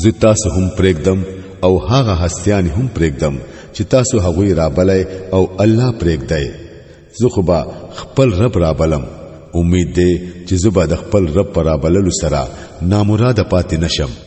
زه تاسو هم پرېږدم او هغه هستیان هم پرېږدم چې تاسو هغوی رابلای او الله پرېږدای زه خو به خپل رب رابلم امید دی چې زه به د خپل رب پر رابللو سره نامراده پاتې نشم